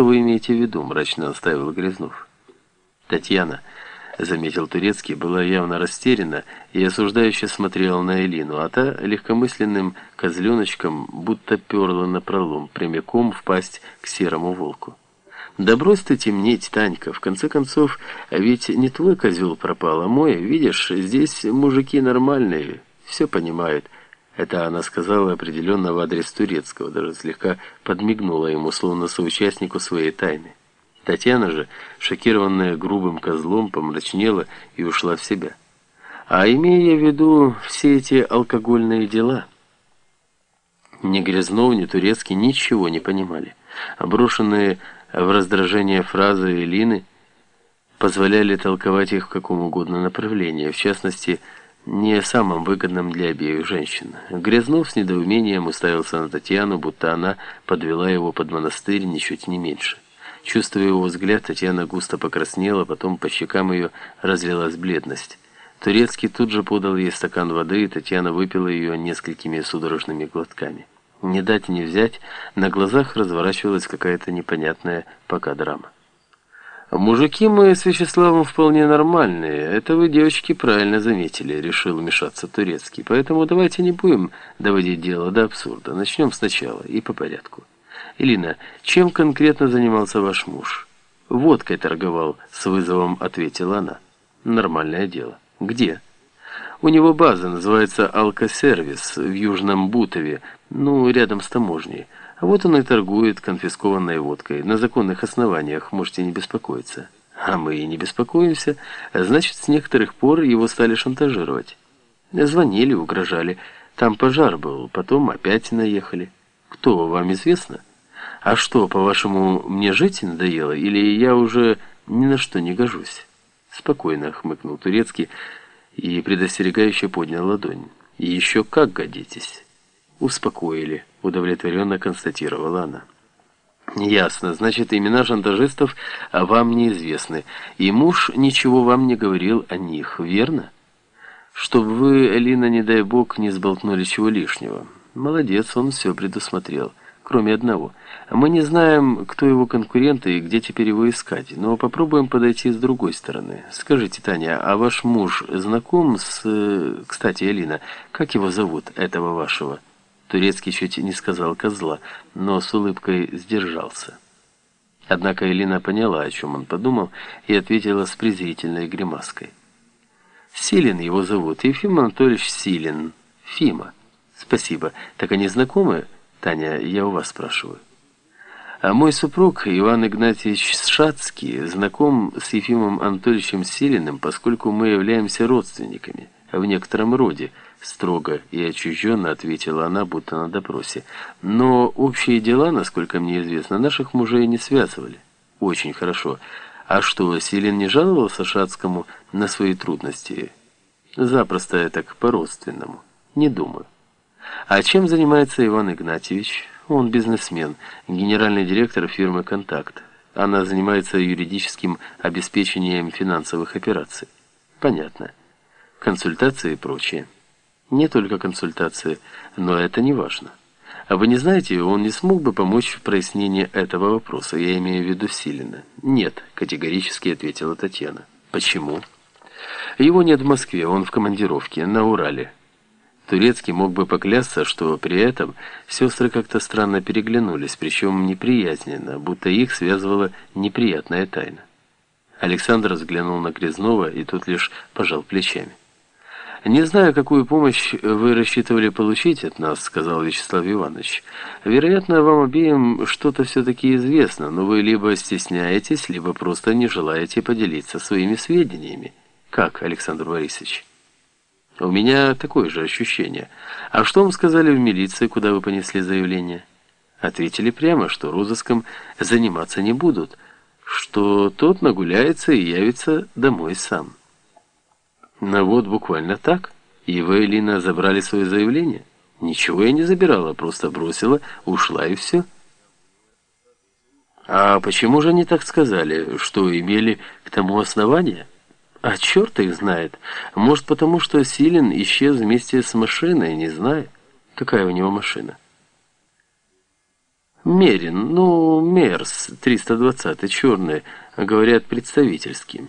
что вы имеете в виду?» – мрачно оставил Грязнов. «Татьяна», – заметил Турецкий, была явно растеряна и осуждающе смотрела на Элину, а та легкомысленным козленочком будто перла напролом, прямиком в к серому волку. «Да брось ты темнеть, Танька, в конце концов, ведь не твой козел пропал, а мой. Видишь, здесь мужики нормальные, все понимают». Это она сказала определенно в адрес Турецкого, даже слегка подмигнула ему, словно соучастнику своей тайны. Татьяна же, шокированная грубым козлом, помрачнела и ушла в себя. А имея в виду все эти алкогольные дела, ни Грязнов, ни Турецкий ничего не понимали. Оброшенные в раздражение фразы Элины позволяли толковать их в каком угодно направлении, в частности, не самым выгодным для обеих женщин. Грязнов с недоумением уставился на Татьяну, будто она подвела его под монастырь ничуть не меньше. Чувствуя его взгляд, Татьяна густо покраснела, потом по щекам ее разлилась бледность. Турецкий тут же подал ей стакан воды, и Татьяна выпила ее несколькими судорожными глотками. Не дать не взять, на глазах разворачивалась какая-то непонятная пока драма. «Мужики мы с Вячеславом вполне нормальные. Это вы, девочки, правильно заметили», — решил вмешаться Турецкий. «Поэтому давайте не будем доводить дело до абсурда. Начнем сначала и по порядку. Илина, чем конкретно занимался ваш муж?» «Водкой торговал», — с вызовом ответила она. «Нормальное дело. Где?» «У него база, называется «Алкосервис» в Южном Бутове, ну, рядом с таможней». А вот он и торгует конфискованной водкой. На законных основаниях можете не беспокоиться. А мы и не беспокоимся. Значит, с некоторых пор его стали шантажировать. Звонили, угрожали. Там пожар был, потом опять наехали. Кто, вам известно? А что, по-вашему, мне жить надоело? Или я уже ни на что не гожусь? Спокойно хмыкнул Турецкий и предостерегающе поднял ладонь. И еще как годитесь. Успокоили удовлетворенно констатировала она. «Ясно. Значит, имена шантажистов вам неизвестны. И муж ничего вам не говорил о них, верно? Чтобы вы, Элина, не дай бог, не сболтнули чего лишнего. Молодец, он все предусмотрел. Кроме одного. Мы не знаем, кто его конкуренты и где теперь его искать, но попробуем подойти с другой стороны. Скажите, Таня, а ваш муж знаком с... Кстати, Элина, как его зовут, этого вашего?» Турецкий чуть не сказал козла, но с улыбкой сдержался. Однако Элина поняла, о чем он подумал, и ответила с презрительной гримаской. «Силин его зовут, Ефим Анатольевич Силин. Фима. Спасибо. Так они знакомы? Таня, я у вас спрашиваю». А мой супруг Иван Игнатьевич Шацкий знаком с Ефимом Анатольевичем Силиным, поскольку мы являемся родственниками в некотором роде, Строго и отчужденно ответила она, будто на допросе. Но общие дела, насколько мне известно, наших мужей не связывали. Очень хорошо. А что, Селин не жаловался Шацкому на свои трудности? Запросто я так по-родственному. Не думаю. А чем занимается Иван Игнатьевич? Он бизнесмен, генеральный директор фирмы «Контакт». Она занимается юридическим обеспечением финансовых операций. Понятно. Консультации и прочее. Не только консультации, но это не важно. А вы не знаете, он не смог бы помочь в прояснении этого вопроса, я имею в виду Силина? Нет, категорически ответила Татьяна. Почему? Его нет в Москве, он в командировке, на Урале. Турецкий мог бы поклясться, что при этом сестры как-то странно переглянулись, причем неприязненно, будто их связывала неприятная тайна. Александр взглянул на Грязнова, и тут лишь пожал плечами. «Не знаю, какую помощь вы рассчитывали получить от нас», — сказал Вячеслав Иванович. «Вероятно, вам обеим что-то все-таки известно, но вы либо стесняетесь, либо просто не желаете поделиться своими сведениями. Как, Александр Борисович?» «У меня такое же ощущение. А что вам сказали в милиции, куда вы понесли заявление?» Ответили прямо, что розыском заниматься не будут, что тот нагуляется и явится домой сам. Ну вот, буквально так. И вы, Элина, забрали свое заявление? Ничего я не забирала, просто бросила, ушла и все. А почему же они так сказали, что имели к тому основания? А черт их знает. Может, потому что Силин исчез вместе с машиной, не знаю. Какая у него машина? Мерин, ну, Мерс, 320 черный, говорят, представительский.